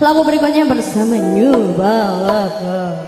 Lagu berikutnya bersama New Balaka.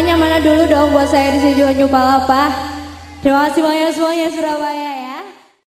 Tangannya mana dulu dong buat saya di nyupala apa? Terima kasih banyak semuanya Surabaya.